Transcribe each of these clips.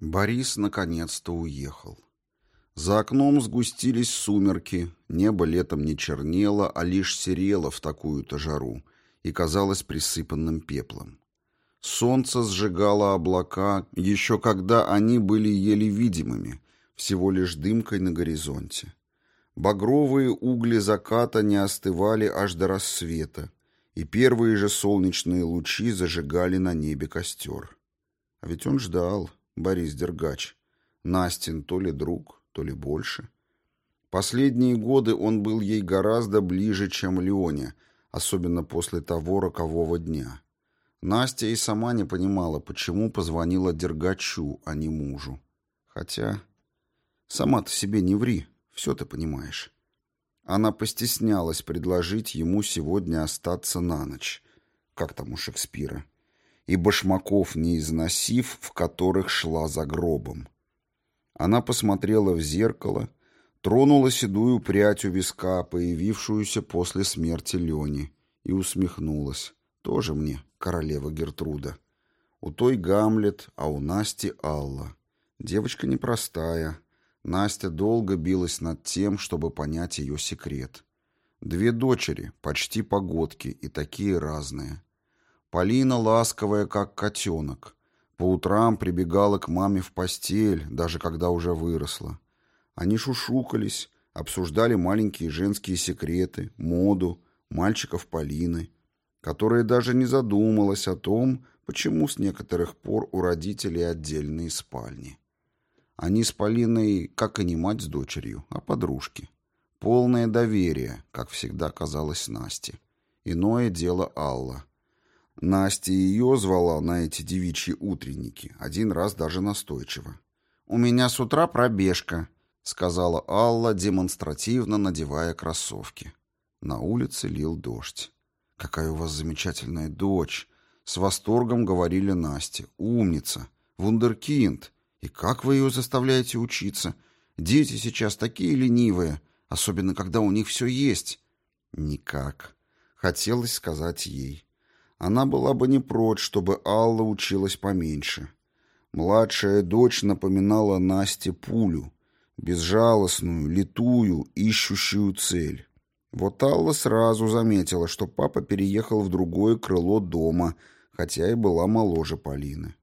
Борис наконец-то уехал. За окном сгустились сумерки, небо летом не чернело, а лишь серело в такую-то жару и казалось присыпанным пеплом. Солнце сжигало облака, еще когда они были еле видимыми, всего лишь дымкой на горизонте. Багровые угли заката не остывали аж до рассвета, и первые же солнечные лучи зажигали на небе костер. А ведь он ждал, Борис Дергач. Настин то ли друг, то ли больше. Последние годы он был ей гораздо ближе, чем Леоне, особенно после того рокового дня. Настя и сама не понимала, почему позвонила Дергачу, а не мужу. Хотя... Сама-то себе не ври, все ты понимаешь. Она постеснялась предложить ему сегодня остаться на ночь, как там у Шекспира, и башмаков не износив, в которых шла за гробом. Она посмотрела в зеркало, тронула седую прядь у виска, появившуюся после смерти Лени, и усмехнулась. Тоже мне королева Гертруда. У той Гамлет, а у Насти Алла. Девочка непростая. Настя долго билась над тем, чтобы понять ее секрет. Две дочери, почти погодки, и такие разные. Полина ласковая, как котенок. По утрам прибегала к маме в постель, даже когда уже выросла. Они шушукались, обсуждали маленькие женские секреты, моду, мальчиков Полины, которая даже не задумалась о том, почему с некоторых пор у родителей отдельные спальни. Они с Полиной, как и не мать с дочерью, а подружки. Полное доверие, как всегда казалось Насте. Иное дело Алла. Настя ее звала на эти девичьи утренники, один раз даже настойчиво. «У меня с утра пробежка», — сказала Алла, демонстративно надевая кроссовки. На улице лил дождь. «Какая у вас замечательная дочь!» С восторгом говорили Насте. «Умница! Вундеркинд! И как вы ее заставляете учиться? Дети сейчас такие ленивые, особенно когда у них все есть. Никак. Хотелось сказать ей. Она была бы не прочь, чтобы Алла училась поменьше. Младшая дочь напоминала Насте пулю, безжалостную, литую, ищущую цель. Вот Алла сразу заметила, что папа переехал в другое крыло дома, хотя и была моложе Полины.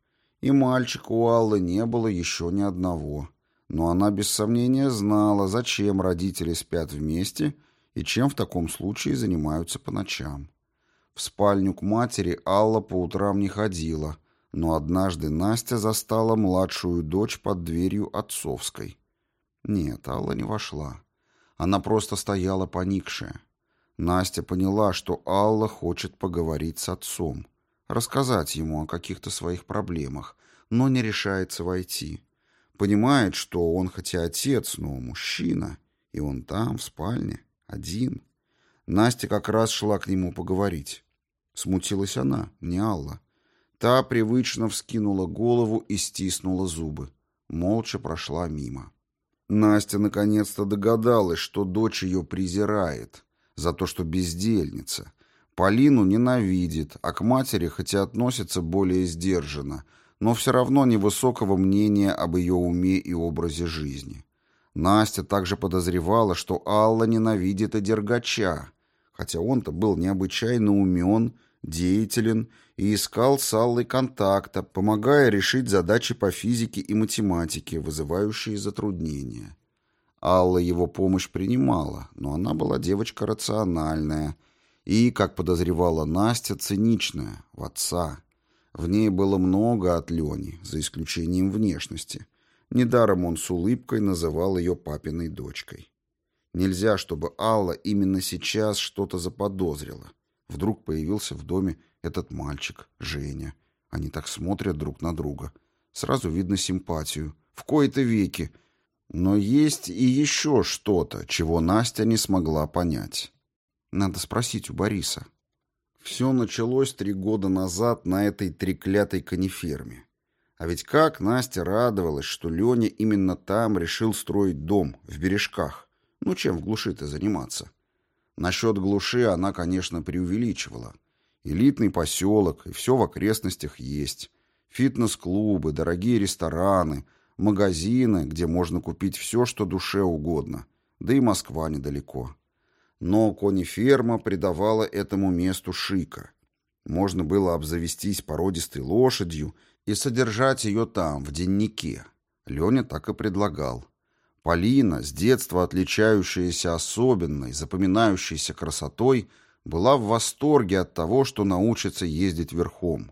И мальчика у Аллы не было еще ни одного. Но она без сомнения знала, зачем родители спят вместе и чем в таком случае занимаются по ночам. В спальню к матери Алла по утрам не ходила, но однажды Настя застала младшую дочь под дверью отцовской. Нет, Алла не вошла. Она просто стояла поникшая. Настя поняла, что Алла хочет поговорить с отцом рассказать ему о каких-то своих проблемах, но не решается войти. Понимает, что он хотя отец, но мужчина, и он там, в спальне, один. Настя как раз шла к нему поговорить. Смутилась она, не Алла. Та привычно вскинула голову и стиснула зубы. Молча прошла мимо. Настя наконец-то догадалась, что дочь ее презирает за то, что бездельница, Полину ненавидит, а к матери хотя относится более сдержанно, но все равно невысокого мнения об ее уме и образе жизни. Настя также подозревала, что Алла ненавидит и Дергача, хотя он-то был необычайно умен, деятелен и искал с Аллой контакта, помогая решить задачи по физике и математике, вызывающие затруднения. Алла его помощь принимала, но она была девочка рациональная – и, как подозревала Настя, циничная, в отца. В ней было много от Лени, за исключением внешности. Недаром он с улыбкой называл ее папиной дочкой. Нельзя, чтобы Алла именно сейчас что-то заподозрила. Вдруг появился в доме этот мальчик, Женя. Они так смотрят друг на друга. Сразу видно симпатию. В кои-то веки. Но есть и еще что-то, чего Настя не смогла понять. Надо спросить у Бориса. Все началось три года назад на этой треклятой каниферме. А ведь как Настя радовалась, что Леня именно там решил строить дом, в бережках. Ну, чем в глуши-то заниматься? Насчет глуши она, конечно, преувеличивала. Элитный поселок, и все в окрестностях есть. Фитнес-клубы, дорогие рестораны, магазины, где можно купить все, что душе угодно. Да и Москва недалеко. Но кониферма придавала этому месту шика. Можно было обзавестись породистой лошадью и содержать ее там, в деннике. Леня так и предлагал. Полина, с детства отличающаяся особенной, запоминающейся красотой, была в восторге от того, что научится ездить верхом.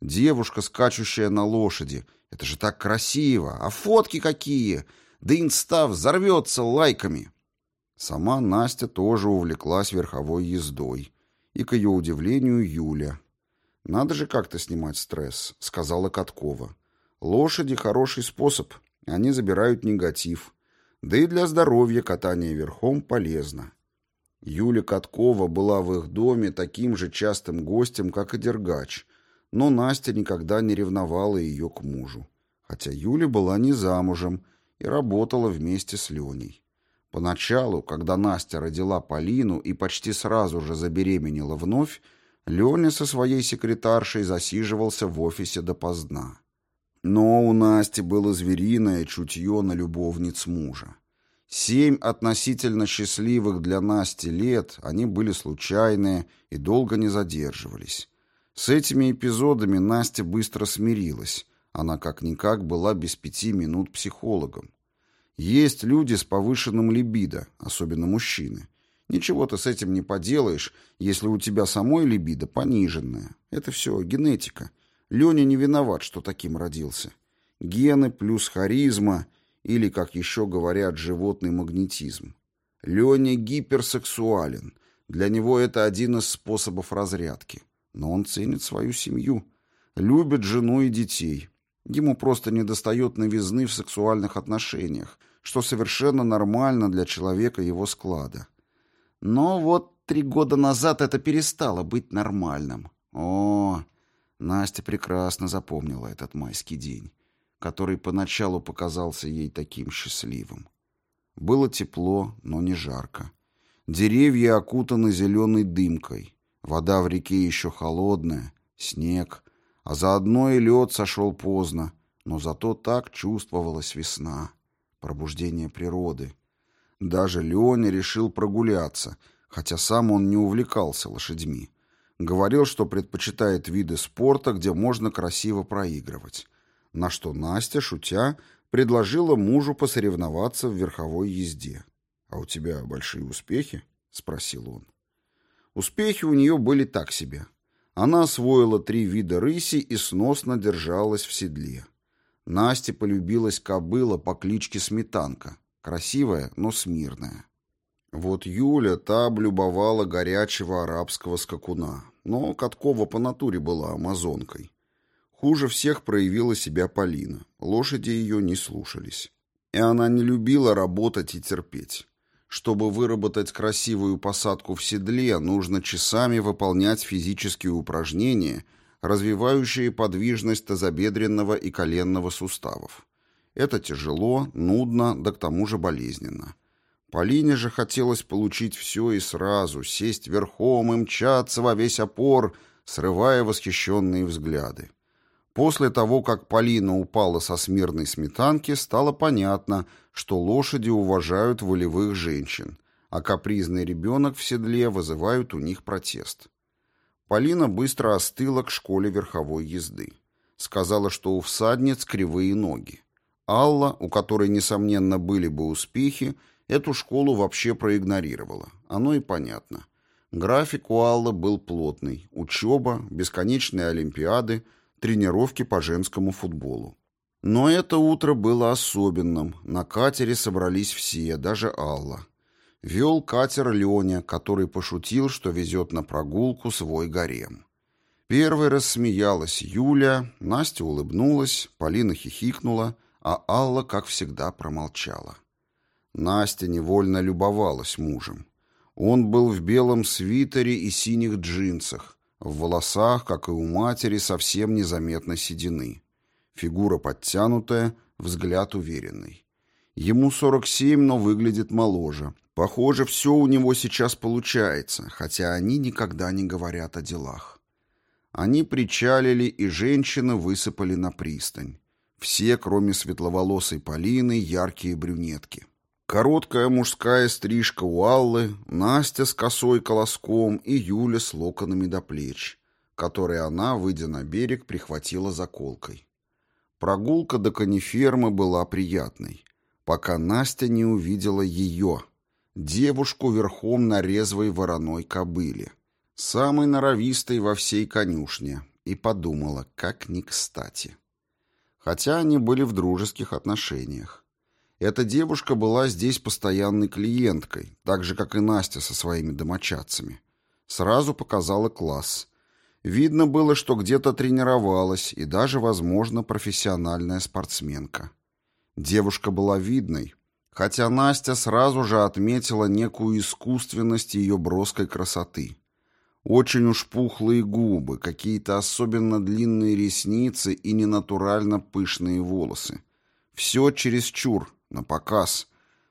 Девушка, скачущая на лошади. Это же так красиво. А фотки какие! Да инста взорвется лайками. Сама Настя тоже увлеклась верховой ездой. И, к ее удивлению, Юля. «Надо же как-то снимать стресс», — сказала Каткова. «Лошади — хороший способ. Они забирают негатив. Да и для здоровья катание верхом полезно». Юля Каткова была в их доме таким же частым гостем, как и Дергач, но Настя никогда не ревновала ее к мужу. Хотя Юля была не замужем и работала вместе с Леней. Поначалу, когда Настя родила Полину и почти сразу же забеременела вновь, Леня со своей секретаршей засиживался в офисе допоздна. Но у Насти было звериное чутье на любовниц мужа. Семь относительно счастливых для Насти лет, они были случайные и долго не задерживались. С этими эпизодами Настя быстро смирилась. Она как-никак была без пяти минут психологом. Есть люди с повышенным либидо, особенно мужчины. Ничего ты с этим не поделаешь, если у тебя самой либидо пониженное. Это все генетика. Леня не виноват, что таким родился. Гены плюс харизма или, как еще говорят, животный магнетизм. Леня гиперсексуален. Для него это один из способов разрядки. Но он ценит свою семью, любит жену и детей. Ему просто недостает новизны в сексуальных отношениях, что совершенно нормально для человека его склада. Но вот три года назад это перестало быть нормальным. О, Настя прекрасно запомнила этот майский день, который поначалу показался ей таким счастливым. Было тепло, но не жарко. Деревья окутаны зеленой дымкой. Вода в реке еще холодная, снег, а заодно и лед сошел поздно, но зато так чувствовалась весна, пробуждение природы. Даже Леня решил прогуляться, хотя сам он не увлекался лошадьми. Говорил, что предпочитает виды спорта, где можно красиво проигрывать. На что Настя, шутя, предложила мужу посоревноваться в верховой езде. «А у тебя большие успехи?» — спросил он. Успехи у нее были так себе. Она освоила три вида рыси и сносно держалась в седле. Насте полюбилась кобыла по кличке Сметанка. Красивая, но смирная. Вот Юля та облюбовала горячего арабского скакуна. Но Каткова по натуре была амазонкой. Хуже всех проявила себя Полина. Лошади ее не слушались. И она не любила работать и терпеть. Чтобы выработать красивую посадку в седле, нужно часами выполнять физические упражнения, развивающие подвижность тазобедренного и коленного суставов. Это тяжело, нудно, да к тому же болезненно. Полине же хотелось получить все и сразу, сесть верхом и мчаться во весь опор, срывая восхищенные взгляды. После того, как Полина упала со смирной сметанки, стало понятно, что лошади уважают волевых женщин, а капризный ребенок в седле вызывают у них протест. Полина быстро остыла к школе верховой езды. Сказала, что у всадниц кривые ноги. Алла, у которой, несомненно, были бы успехи, эту школу вообще проигнорировала. Оно и понятно. График у Аллы был плотный. Учеба, бесконечные олимпиады – тренировки по женскому футболу. Но это утро было особенным. На катере собрались все, даже Алла. Вел катер Леня, который пошутил, что везет на прогулку свой гарем. Первой рассмеялась Юля, Настя улыбнулась, Полина хихикнула, а Алла, как всегда, промолчала. Настя невольно любовалась мужем. Он был в белом свитере и синих джинсах, в волосах, как и у матери, совсем незаметно седины. Фигура подтянутая, взгляд уверенный. Ему 47, но выглядит моложе. Похоже, все у него сейчас получается, хотя они никогда не говорят о делах. Они причалили, и женщины высыпали на пристань. Все, кроме светловолосой Полины, яркие брюнетки. Короткая мужская стрижка у Аллы, Настя с косой колоском и Юля с локонами до плеч, которые она, выйдя на берег, прихватила заколкой. Прогулка до конифермы была приятной, пока Настя не увидела ее, девушку верхом на резвой вороной кобыле, самой норовистой во всей конюшне, и подумала, как ни кстати. Хотя они были в дружеских отношениях. Эта девушка была здесь постоянной клиенткой, так же, как и Настя со своими домочадцами. Сразу показала класс. Видно было, что где-то тренировалась и даже, возможно, профессиональная спортсменка. Девушка была видной, хотя Настя сразу же отметила некую искусственность ее броской красоты. Очень уж пухлые губы, какие-то особенно длинные ресницы и ненатурально пышные волосы. Все чересчур, на показ,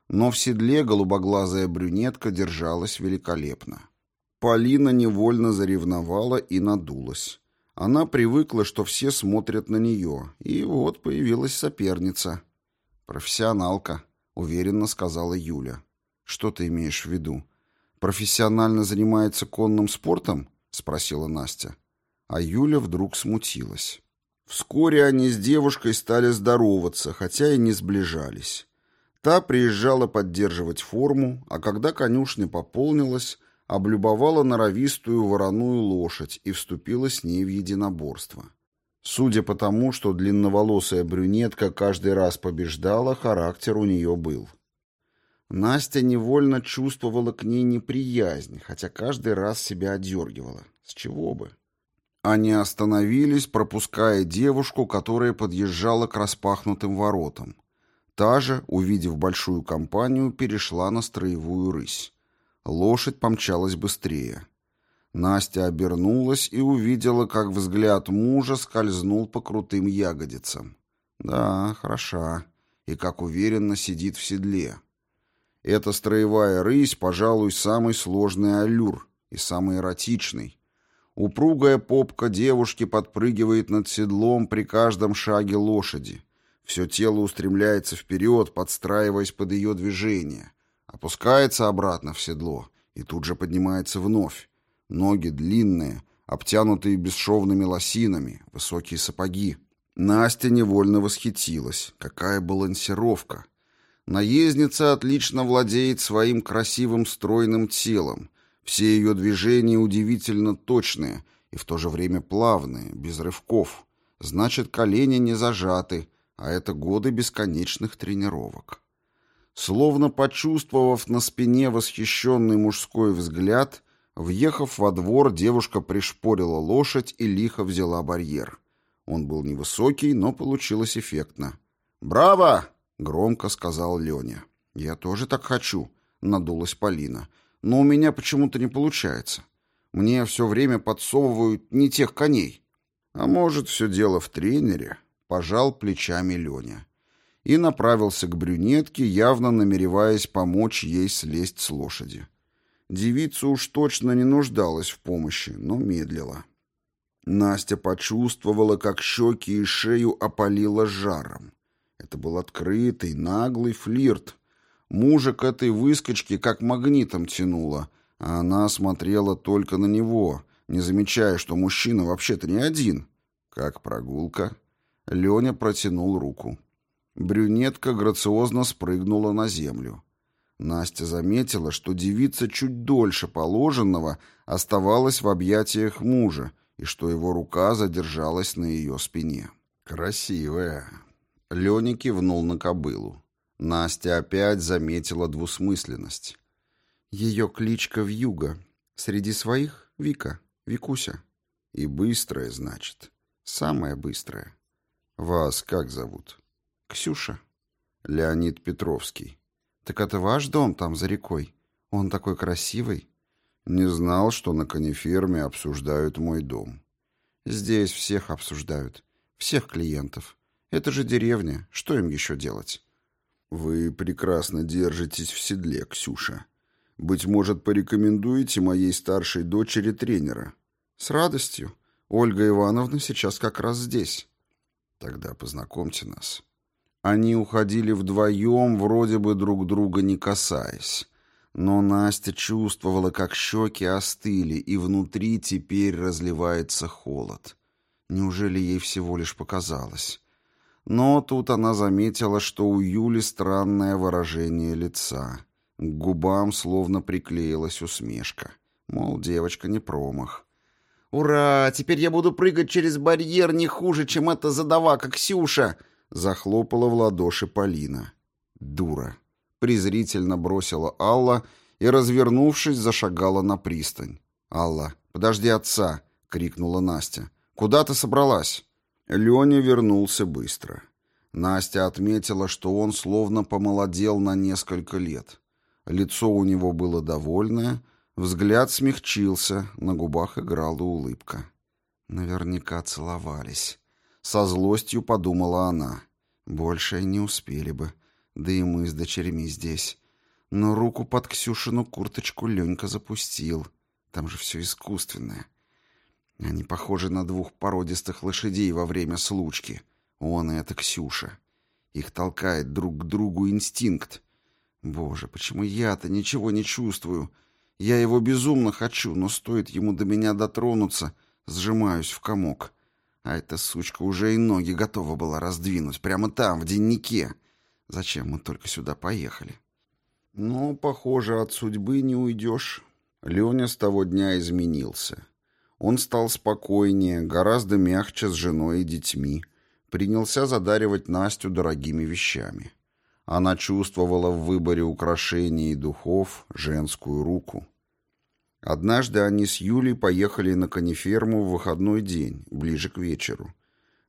но в седле голубоглазая брюнетка держалась великолепно. Полина невольно заревновала и надулась. Она привыкла, что все смотрят на нее, и вот появилась соперница. «Профессионалка», — уверенно сказала Юля. «Что ты имеешь в виду? Профессионально занимается конным спортом?» — спросила Настя. А Юля вдруг смутилась. Вскоре они с девушкой стали здороваться, хотя и не сближались. Та приезжала поддерживать форму, а когда конюшня пополнилась, облюбовала норовистую вороную лошадь и вступила с ней в единоборство. Судя по тому, что длинноволосая брюнетка каждый раз побеждала, характер у нее был. Настя невольно чувствовала к ней неприязнь, хотя каждый раз себя отдергивала. С чего бы? Они остановились, пропуская девушку, которая подъезжала к распахнутым воротам. Та же, увидев большую компанию, перешла на строевую рысь. Лошадь помчалась быстрее. Настя обернулась и увидела, как взгляд мужа скользнул по крутым ягодицам. Да, хороша. И как уверенно сидит в седле. Эта строевая рысь, пожалуй, самый сложный аллюр и самый эротичный. Упругая попка девушки подпрыгивает над седлом при каждом шаге лошади. Все тело устремляется вперед, подстраиваясь под ее движение. Опускается обратно в седло и тут же поднимается вновь. Ноги длинные, обтянутые бесшовными лосинами, высокие сапоги. Настя невольно восхитилась. Какая балансировка! Наездница отлично владеет своим красивым стройным телом. Все ее движения удивительно точные и в то же время плавные, без рывков. Значит, колени не зажаты, а это годы бесконечных тренировок. Словно почувствовав на спине восхищенный мужской взгляд, Въехав во двор, девушка пришпорила лошадь и лихо взяла барьер. Он был невысокий, но получилось эффектно. «Браво!» — громко сказал Леня. «Я тоже так хочу», — надулась Полина. «Но у меня почему-то не получается. Мне все время подсовывают не тех коней». «А может, все дело в тренере?» — пожал плечами Леня. И направился к брюнетке, явно намереваясь помочь ей слезть с лошади. Девица уж точно не нуждалась в помощи, но медлила. Настя почувствовала, как щеки и шею опалило жаром. Это был открытый, наглый флирт. Мужа к этой выскочке как магнитом тянуло, а она смотрела только на него, не замечая, что мужчина вообще-то не один. Как прогулка. Леня протянул руку. Брюнетка грациозно спрыгнула на землю. Настя заметила, что девица чуть дольше положенного оставалась в объятиях мужа и что его рука задержалась на ее спине. «Красивая!» Леня кивнул на кобылу. Настя опять заметила двусмысленность. «Ее кличка Вьюга. Среди своих — Вика, Викуся. И быстрая, значит. Самая быстрая. Вас как зовут?» «Ксюша». «Леонид Петровский. «Так это ваш дом там за рекой? Он такой красивый». «Не знал, что на кониферме обсуждают мой дом». «Здесь всех обсуждают. Всех клиентов. Это же деревня. Что им еще делать?» «Вы прекрасно держитесь в седле, Ксюша. Быть может, порекомендуете моей старшей дочери тренера?» «С радостью», — Ольга Ивановна сейчас как раз здесь. Тогда познакомьте нас. Они уходили вдвоем, вроде бы друг друга не касаясь. Но Настя чувствовала, как щеки остыли, и внутри теперь разливается холод. Неужели ей всего лишь показалось? Но тут она заметила, что у Юли странное выражение лица. К губам словно приклеилась усмешка. Мол, девочка не промах. «Ура! Теперь я буду прыгать через барьер не хуже, чем эта задавака Ксюша!» Захлопала в ладоши Полина. «Дура!» презрительно бросила Алла и, развернувшись, зашагала на пристань. «Алла, подожди отца!» — крикнула Настя. «Куда ты собралась?» Леня вернулся быстро. Настя отметила, что он словно помолодел на несколько лет. Лицо у него было довольное, взгляд смягчился, на губах играла улыбка. Наверняка целовались. Со злостью подумала она. Больше не успели бы. Да и мы с дочерьми здесь. Но руку под Ксюшину курточку Ленька запустил. Там же все искусственное. Они похожи на двух породистых лошадей во время случки. Он и эта Ксюша. Их толкает друг к другу инстинкт. Боже, почему я-то ничего не чувствую? Я его безумно хочу, но стоит ему до меня дотронуться, сжимаюсь в комок. А эта сучка уже и ноги готова была раздвинуть, прямо там, в деннике. Зачем мы только сюда поехали? Но, похоже, от судьбы не уйдешь. Леня с того дня изменился. Он стал спокойнее, гораздо мягче с женой и детьми. Принялся задаривать Настю дорогими вещами. Она чувствовала в выборе украшений и духов женскую руку. Однажды они с Юлей поехали на кониферму в выходной день, ближе к вечеру.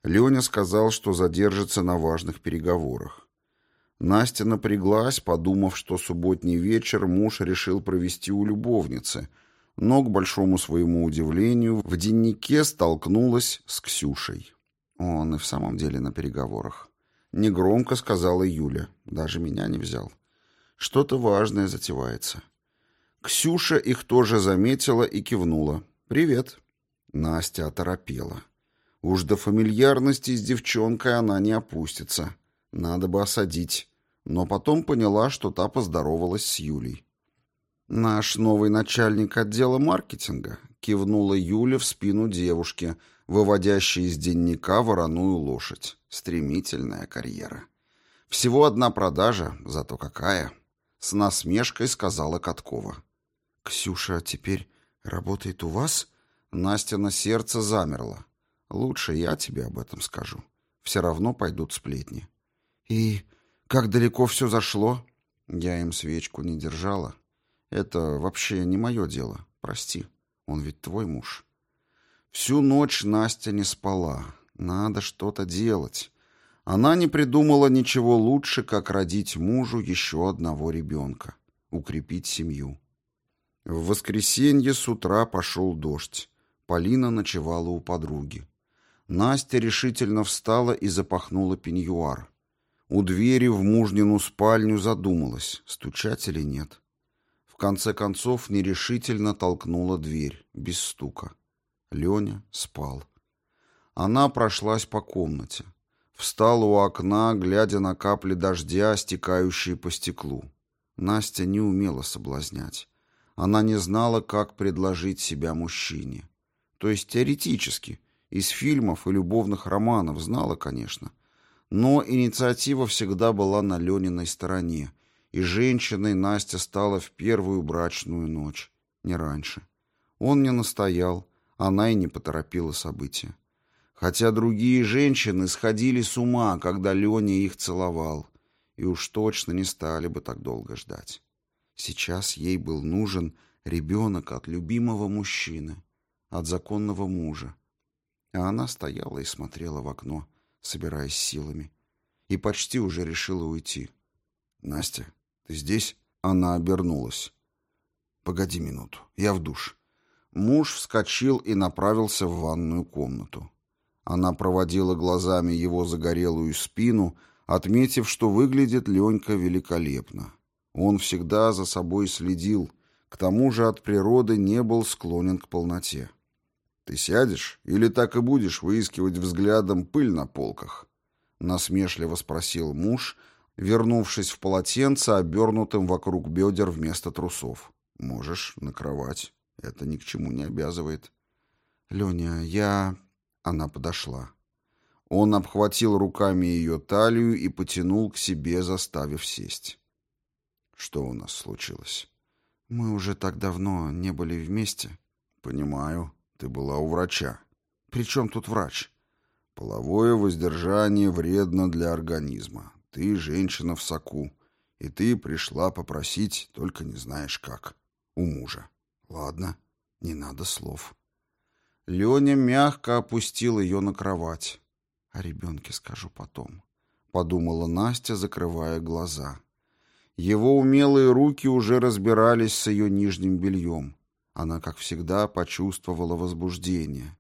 Леня сказал, что задержится на важных переговорах. Настя напряглась, подумав, что субботний вечер муж решил провести у любовницы, но, к большому своему удивлению, в деннике столкнулась с Ксюшей. Он и в самом деле на переговорах. Негромко сказала Юля, даже меня не взял. Что-то важное затевается. Ксюша их тоже заметила и кивнула. «Привет». Настя оторопела. Уж до фамильярности с девчонкой она не опустится. Надо бы осадить но потом поняла, что та поздоровалась с Юлей. «Наш новый начальник отдела маркетинга», — кивнула Юля в спину девушки, выводящей из денника вороную лошадь. Стремительная карьера. «Всего одна продажа, зато какая!» — с насмешкой сказала Каткова. «Ксюша теперь работает у вас?» Настя на сердце замерла. «Лучше я тебе об этом скажу. Все равно пойдут сплетни». «И как далеко все зашло? Я им свечку не держала. Это вообще не мое дело. Прости. Он ведь твой муж. Всю ночь Настя не спала. Надо что-то делать. Она не придумала ничего лучше, как родить мужу еще одного ребенка. Укрепить семью. В воскресенье с утра пошел дождь. Полина ночевала у подруги. Настя решительно встала и запахнула пеньюар. У двери в мужнину спальню задумалась, стучать или нет. В конце концов нерешительно толкнула дверь, без стука. Леня спал. Она прошлась по комнате. Встала у окна, глядя на капли дождя, стекающие по стеклу. Настя не умела соблазнять. Она не знала, как предложить себя мужчине. То есть теоретически, из фильмов и любовных романов знала, конечно. Но инициатива всегда была на Лениной стороне, и женщиной Настя стала в первую брачную ночь, не раньше. Он не настоял, она и не поторопила события. Хотя другие женщины сходили с ума, когда Леня их целовал, и уж точно не стали бы так долго ждать. Сейчас ей был нужен ребенок от любимого мужчины, от законного мужа. А она стояла и смотрела в окно, собираясь силами, и почти уже решила уйти. «Настя, ты здесь?» Она обернулась. «Погоди минуту, я в душ». Муж вскочил и направился в ванную комнату. Она проводила глазами его загорелую спину, отметив, что выглядит Ленька великолепно. Он всегда за собой следил, к тому же от природы не был склонен к полноте. Ты сядешь или так и будешь выискивать взглядом пыль на полках? Насмешливо спросил муж, вернувшись в полотенце, обернутым вокруг бедер вместо трусов. Можешь на кровать. Это ни к чему не обязывает. Леня, я... Она подошла. Он обхватил руками ее талию и потянул к себе, заставив сесть. Что у нас случилось? Мы уже так давно не были вместе. Понимаю. Ты была у врача. При чем тут врач? Половое воздержание вредно для организма. Ты женщина в соку, и ты пришла попросить, только не знаешь как, у мужа. Ладно, не надо слов. Леня мягко опустил ее на кровать. О ребенке скажу потом, подумала Настя, закрывая глаза. Его умелые руки уже разбирались с ее нижним бельем. Она, как всегда, почувствовала возбуждение.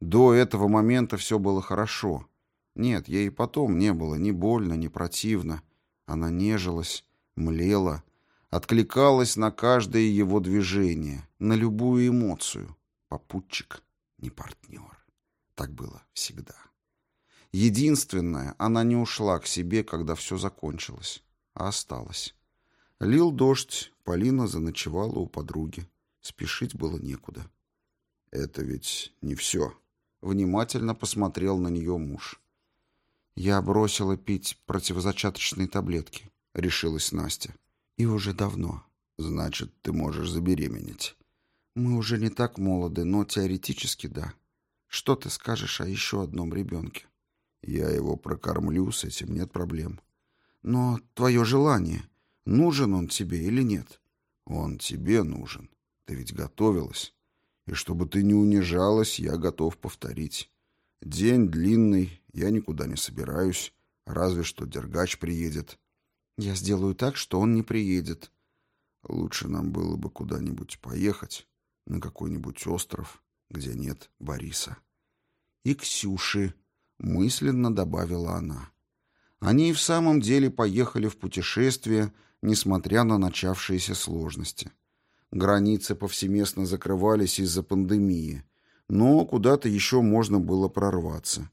До этого момента все было хорошо. Нет, ей потом не было ни больно, ни противно. Она нежилась, млела, откликалась на каждое его движение, на любую эмоцию. Попутчик, не партнер. Так было всегда. Единственное, она не ушла к себе, когда все закончилось, а осталась. Лил дождь, Полина заночевала у подруги. Спешить было некуда. «Это ведь не все», — внимательно посмотрел на нее муж. «Я бросила пить противозачаточные таблетки», — решилась Настя. «И уже давно». «Значит, ты можешь забеременеть». «Мы уже не так молоды, но теоретически да. Что ты скажешь о еще одном ребенке?» Я его прокормлю, с этим нет проблем. Но твое желание, нужен он тебе или нет? Он тебе нужен. Ты ведь готовилась. И чтобы ты не унижалась, я готов повторить. День длинный, я никуда не собираюсь, разве что Дергач приедет. Я сделаю так, что он не приедет. Лучше нам было бы куда-нибудь поехать, на какой-нибудь остров, где нет Бориса. И Ксюши, мысленно добавила она. Они и в самом деле поехали в путешествие, несмотря на начавшиеся сложности. Границы повсеместно закрывались из-за пандемии, но куда-то еще можно было прорваться.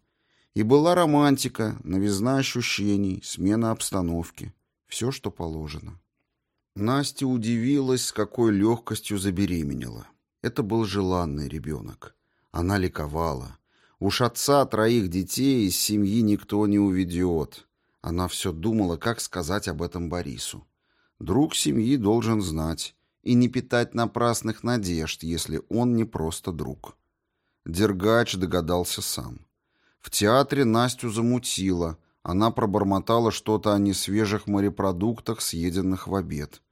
И была романтика, новизна ощущений, смена обстановки. Все, что положено. Настя удивилась, с какой легкостью забеременела. Это был желанный ребенок. Она ликовала. Уж отца троих детей из семьи никто не уведет. Она все думала, как сказать об этом Борису. Друг семьи должен знать и не питать напрасных надежд, если он не просто друг. Дергач догадался сам. В театре Настю замутило. Она пробормотала что-то о несвежих морепродуктах, съеденных в обед.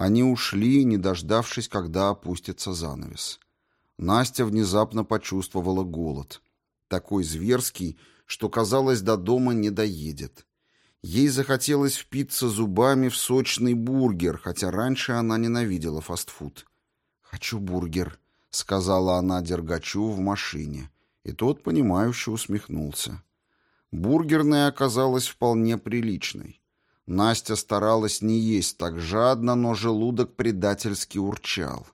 Они ушли, не дождавшись, когда опустится занавес. Настя внезапно почувствовала голод такой зверский, что, казалось, до дома не доедет. Ей захотелось впиться зубами в сочный бургер, хотя раньше она ненавидела фастфуд. «Хочу бургер», — сказала она Дергачу в машине, и тот, понимающе усмехнулся. Бургерная оказалась вполне приличной. Настя старалась не есть так жадно, но желудок предательски урчал.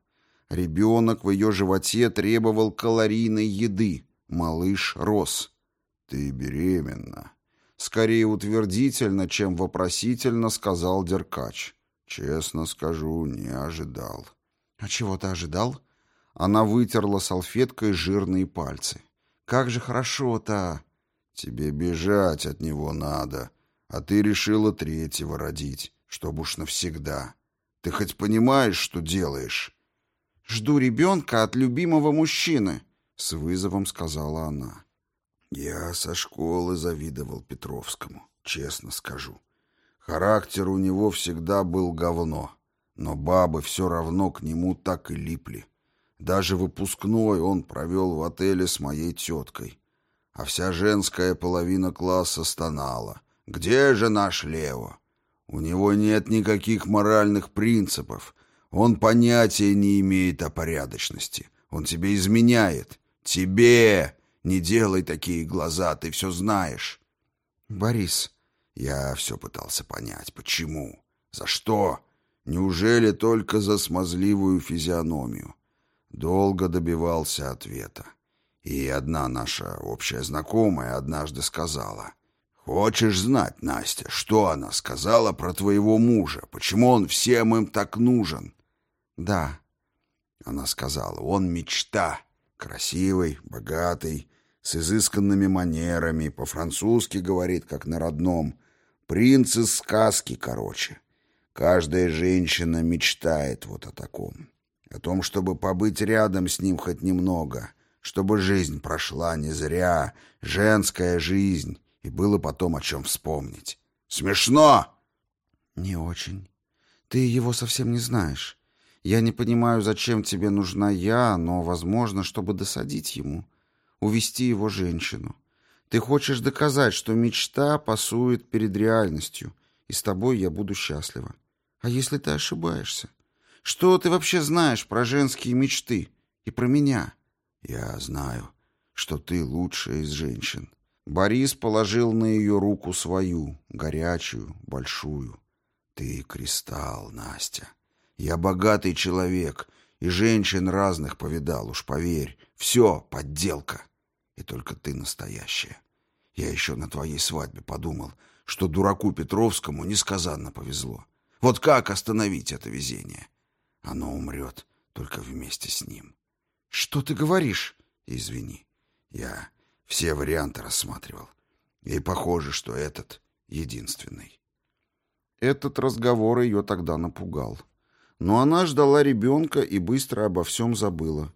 Ребенок в ее животе требовал калорийной еды, Малыш рос. «Ты беременна». Скорее утвердительно, чем вопросительно сказал Деркач. «Честно скажу, не ожидал». «А чего ты ожидал?» Она вытерла салфеткой жирные пальцы. «Как же хорошо-то!» «Тебе бежать от него надо, а ты решила третьего родить, чтобы уж навсегда. Ты хоть понимаешь, что делаешь?» «Жду ребенка от любимого мужчины», — с вызовом сказала она. Я со школы завидовал Петровскому, честно скажу. Характер у него всегда был говно, но бабы все равно к нему так и липли. Даже выпускной он провел в отеле с моей теткой. А вся женская половина класса стонала. «Где же наш Лео? У него нет никаких моральных принципов. Он понятия не имеет о порядочности. Он тебе изменяет. «Тебе! Не делай такие глаза, ты все знаешь!» «Борис...» Я все пытался понять, почему, за что. Неужели только за смазливую физиономию? Долго добивался ответа. И одна наша общая знакомая однажды сказала, «Хочешь знать, Настя, что она сказала про твоего мужа? Почему он всем им так нужен?» «Да», — она сказала, «он мечта, красивый, богатый, с изысканными манерами, по-французски говорит, как на родном, принц из сказки, короче. Каждая женщина мечтает вот о таком, о том, чтобы побыть рядом с ним хоть немного» чтобы жизнь прошла не зря, женская жизнь, и было потом о чем вспомнить. Смешно!» «Не очень. Ты его совсем не знаешь. Я не понимаю, зачем тебе нужна я, но, возможно, чтобы досадить ему, увести его женщину. Ты хочешь доказать, что мечта пасует перед реальностью, и с тобой я буду счастлива. А если ты ошибаешься? Что ты вообще знаешь про женские мечты и про меня?» «Я знаю, что ты лучшая из женщин». Борис положил на ее руку свою, горячую, большую. «Ты кристалл, Настя. Я богатый человек, и женщин разных повидал, уж поверь. Все подделка. И только ты настоящая. Я еще на твоей свадьбе подумал, что дураку Петровскому несказанно повезло. Вот как остановить это везение? Оно умрет только вместе с ним. «Что ты говоришь?» «Извини, я все варианты рассматривал. И похоже, что этот единственный». Этот разговор ее тогда напугал. Но она ждала ребенка и быстро обо всем забыла.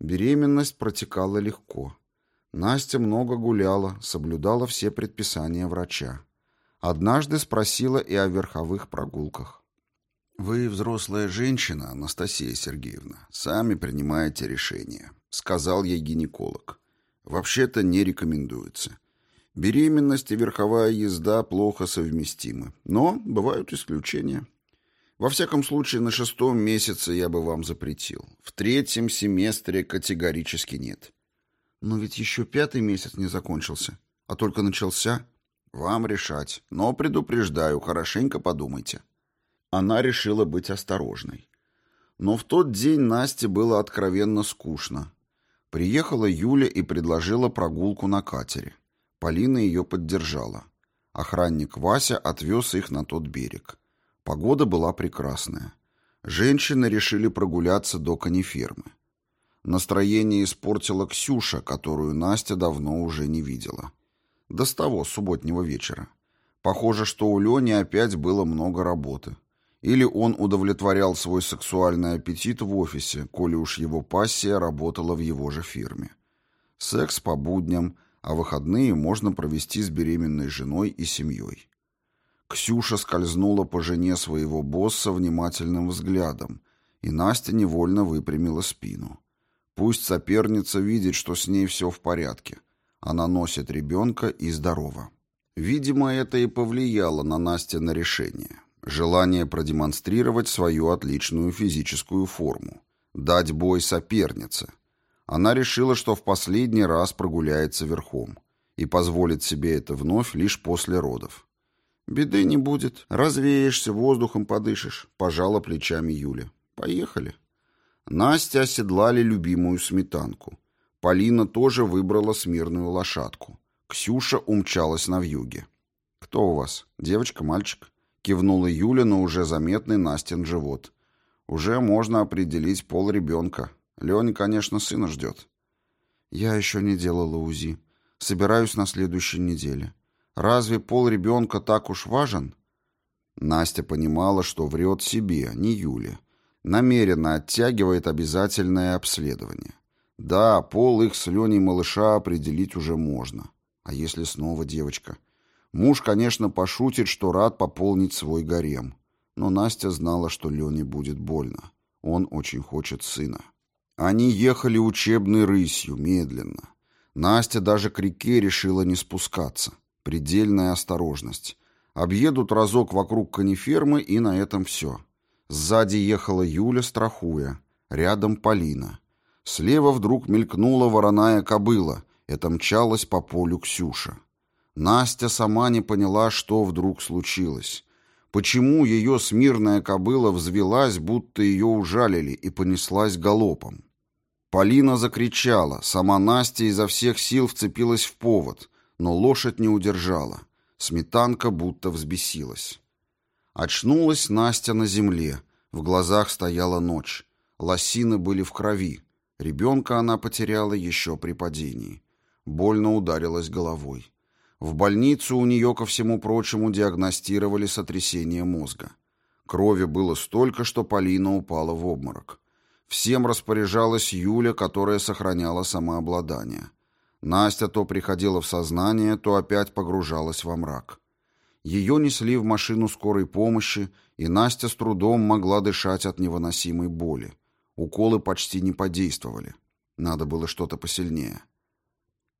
Беременность протекала легко. Настя много гуляла, соблюдала все предписания врача. Однажды спросила и о верховых прогулках. «Вы, взрослая женщина, Анастасия Сергеевна, сами принимаете решение», — сказал ей гинеколог. «Вообще-то не рекомендуется. Беременность и верховая езда плохо совместимы, но бывают исключения. Во всяком случае, на шестом месяце я бы вам запретил. В третьем семестре категорически нет». «Но ведь еще пятый месяц не закончился, а только начался». «Вам решать, но предупреждаю, хорошенько подумайте». Она решила быть осторожной. Но в тот день Насте было откровенно скучно. Приехала Юля и предложила прогулку на катере. Полина ее поддержала. Охранник Вася отвез их на тот берег. Погода была прекрасная. Женщины решили прогуляться до конифермы. Настроение испортила Ксюша, которую Настя давно уже не видела. До с того субботнего вечера. Похоже, что у Лени опять было много работы. Или он удовлетворял свой сексуальный аппетит в офисе, коли уж его пассия работала в его же фирме. Секс по будням, а выходные можно провести с беременной женой и семьей. Ксюша скользнула по жене своего босса внимательным взглядом, и Настя невольно выпрямила спину. Пусть соперница видит, что с ней все в порядке. Она носит ребенка и здорова. Видимо, это и повлияло на Настя на решение. Желание продемонстрировать свою отличную физическую форму. Дать бой сопернице. Она решила, что в последний раз прогуляется верхом и позволит себе это вновь лишь после родов. «Беды не будет. Развеешься, воздухом подышишь», — пожала плечами Юля. «Поехали». Настя оседлали любимую сметанку. Полина тоже выбрала смирную лошадку. Ксюша умчалась на вьюге. «Кто у вас? Девочка, мальчик?» Кивнула Юля на уже заметный Настин живот. Уже можно определить пол ребенка. Леня, конечно, сына ждет. Я еще не делала УЗИ. Собираюсь на следующей неделе. Разве пол ребенка так уж важен? Настя понимала, что врет себе, не Юле. Намеренно оттягивает обязательное обследование. Да, пол их с Леней малыша определить уже можно. А если снова девочка? Муж, конечно, пошутит, что рад пополнить свой гарем. Но Настя знала, что Лене будет больно. Он очень хочет сына. Они ехали учебной рысью, медленно. Настя даже к реке решила не спускаться. Предельная осторожность. Объедут разок вокруг конифермы, и на этом все. Сзади ехала Юля, страхуя. Рядом Полина. Слева вдруг мелькнула вороная кобыла. Это мчалась по полю Ксюша. Настя сама не поняла, что вдруг случилось. Почему ее смирная кобыла взвелась, будто ее ужалили, и понеслась галопом. Полина закричала, сама Настя изо всех сил вцепилась в повод, но лошадь не удержала. Сметанка будто взбесилась. Очнулась Настя на земле, в глазах стояла ночь. Лосины были в крови. Ребенка она потеряла еще при падении. Больно ударилась головой. В больницу у нее, ко всему прочему, диагностировали сотрясение мозга. Крови было столько, что Полина упала в обморок. Всем распоряжалась Юля, которая сохраняла самообладание. Настя то приходила в сознание, то опять погружалась во мрак. Ее несли в машину скорой помощи, и Настя с трудом могла дышать от невыносимой боли. Уколы почти не подействовали. Надо было что-то посильнее.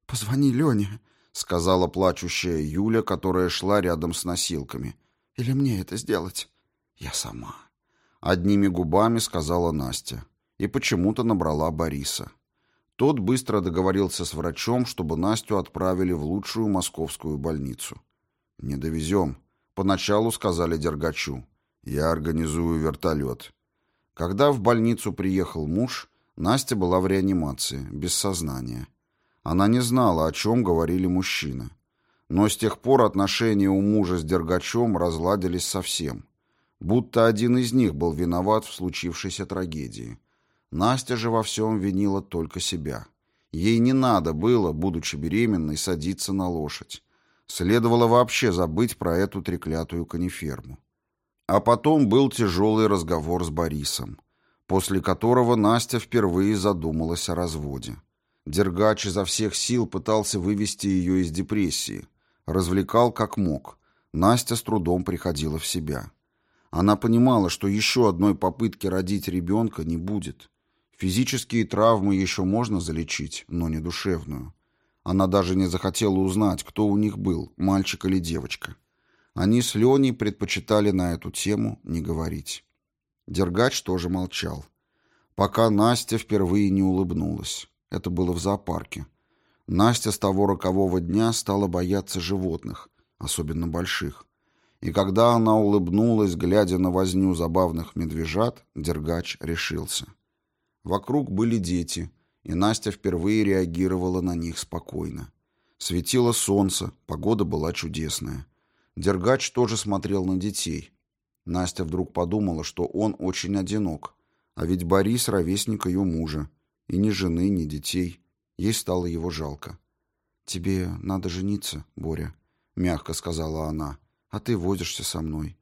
«Позвони Лене», — сказала плачущая Юля, которая шла рядом с носилками. «Или мне это сделать?» «Я сама», — одними губами сказала Настя. И почему-то набрала Бориса. Тот быстро договорился с врачом, чтобы Настю отправили в лучшую московскую больницу. «Не довезем», — поначалу сказали Дергачу. «Я организую вертолет». Когда в больницу приехал муж, Настя была в реанимации, без сознания. Она не знала, о чем говорили мужчины. Но с тех пор отношения у мужа с Дергачом разладились совсем. Будто один из них был виноват в случившейся трагедии. Настя же во всем винила только себя. Ей не надо было, будучи беременной, садиться на лошадь. Следовало вообще забыть про эту треклятую каниферму. А потом был тяжелый разговор с Борисом, после которого Настя впервые задумалась о разводе. Дергач изо всех сил пытался вывести ее из депрессии. Развлекал как мог. Настя с трудом приходила в себя. Она понимала, что еще одной попытки родить ребенка не будет. Физические травмы еще можно залечить, но не душевную. Она даже не захотела узнать, кто у них был, мальчик или девочка. Они с Леней предпочитали на эту тему не говорить. Дергач тоже молчал. Пока Настя впервые не улыбнулась. Это было в зоопарке. Настя с того рокового дня стала бояться животных, особенно больших. И когда она улыбнулась, глядя на возню забавных медвежат, Дергач решился. Вокруг были дети, и Настя впервые реагировала на них спокойно. Светило солнце, погода была чудесная. Дергач тоже смотрел на детей. Настя вдруг подумала, что он очень одинок, а ведь Борис — ровесник ее мужа, и ни жены, ни детей. Ей стало его жалко. «Тебе надо жениться, Боря», — мягко сказала она, — «а ты возишься со мной.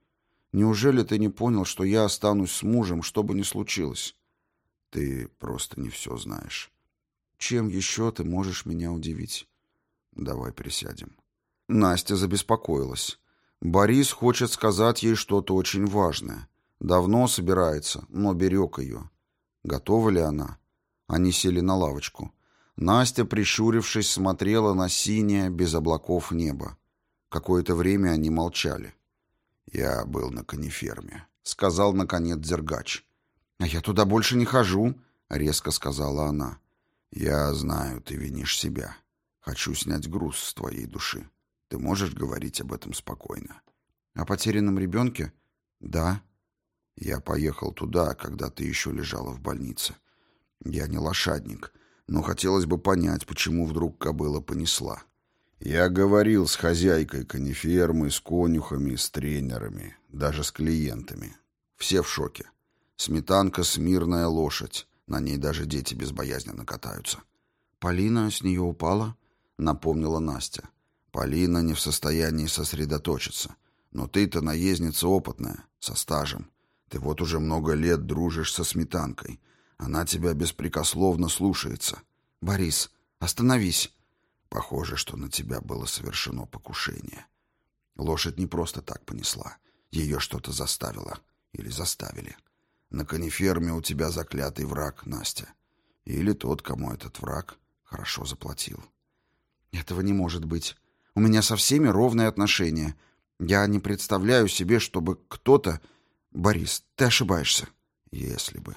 Неужели ты не понял, что я останусь с мужем, что бы ни случилось?» «Ты просто не все знаешь». «Чем еще ты можешь меня удивить?» «Давай присядем». Настя забеспокоилась. Борис хочет сказать ей что-то очень важное. Давно собирается, но берег ее. Готова ли она? Они сели на лавочку. Настя, прищурившись, смотрела на синее, без облаков небо. Какое-то время они молчали. «Я был на каниферме», — сказал, наконец, Дергач. «А я туда больше не хожу», — резко сказала она. «Я знаю, ты винишь себя. Хочу снять груз с твоей души. Ты можешь говорить об этом спокойно. О потерянном ребенке? Да. Я поехал туда, когда ты еще лежала в больнице. Я не лошадник, но хотелось бы понять, почему вдруг кобыла понесла. Я говорил с хозяйкой конифермы, с конюхами, с тренерами, даже с клиентами. Все в шоке. Сметанка — смирная лошадь. На ней даже дети безбоязненно катаются. Полина с нее упала, напомнила Настя. Полина не в состоянии сосредоточиться. Но ты-то наездница опытная, со стажем. Ты вот уже много лет дружишь со сметанкой. Она тебя беспрекословно слушается. Борис, остановись. Похоже, что на тебя было совершено покушение. Лошадь не просто так понесла. Ее что-то заставило. Или заставили. На кониферме у тебя заклятый враг, Настя. Или тот, кому этот враг хорошо заплатил. Этого не может быть. У меня со всеми ровные отношения. Я не представляю себе, чтобы кто-то... Борис, ты ошибаешься. Если бы.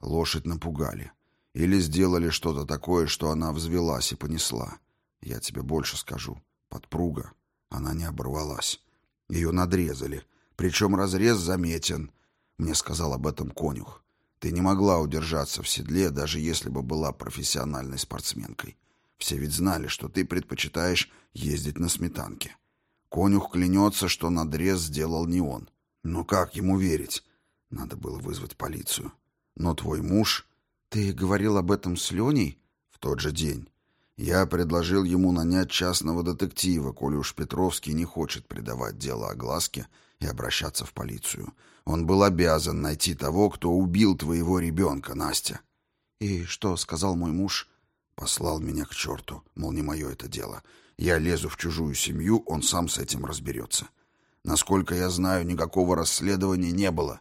Лошадь напугали. Или сделали что-то такое, что она взвелась и понесла. Я тебе больше скажу. Подпруга. Она не оборвалась. Ее надрезали. Причем разрез заметен. Мне сказал об этом конюх. Ты не могла удержаться в седле, даже если бы была профессиональной спортсменкой. Все ведь знали, что ты предпочитаешь ездить на сметанке. Конюх клянется, что надрез сделал не он. Но как ему верить? Надо было вызвать полицию. Но твой муж... Ты говорил об этом с Леней? В тот же день. Я предложил ему нанять частного детектива, коли уж Петровский не хочет придавать дело огласке и обращаться в полицию. Он был обязан найти того, кто убил твоего ребенка, Настя. И что сказал мой муж? Послал меня к черту, мол, не мое это дело. Я лезу в чужую семью, он сам с этим разберется. Насколько я знаю, никакого расследования не было.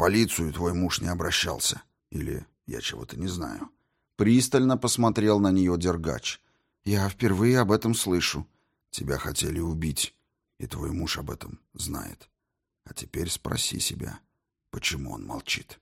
Полицию твой муж не обращался. Или я чего-то не знаю. Пристально посмотрел на нее Дергач. Я впервые об этом слышу. Тебя хотели убить, и твой муж об этом знает. А теперь спроси себя, почему он молчит.